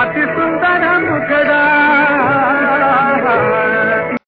ಅತಿಸುಂದರಂ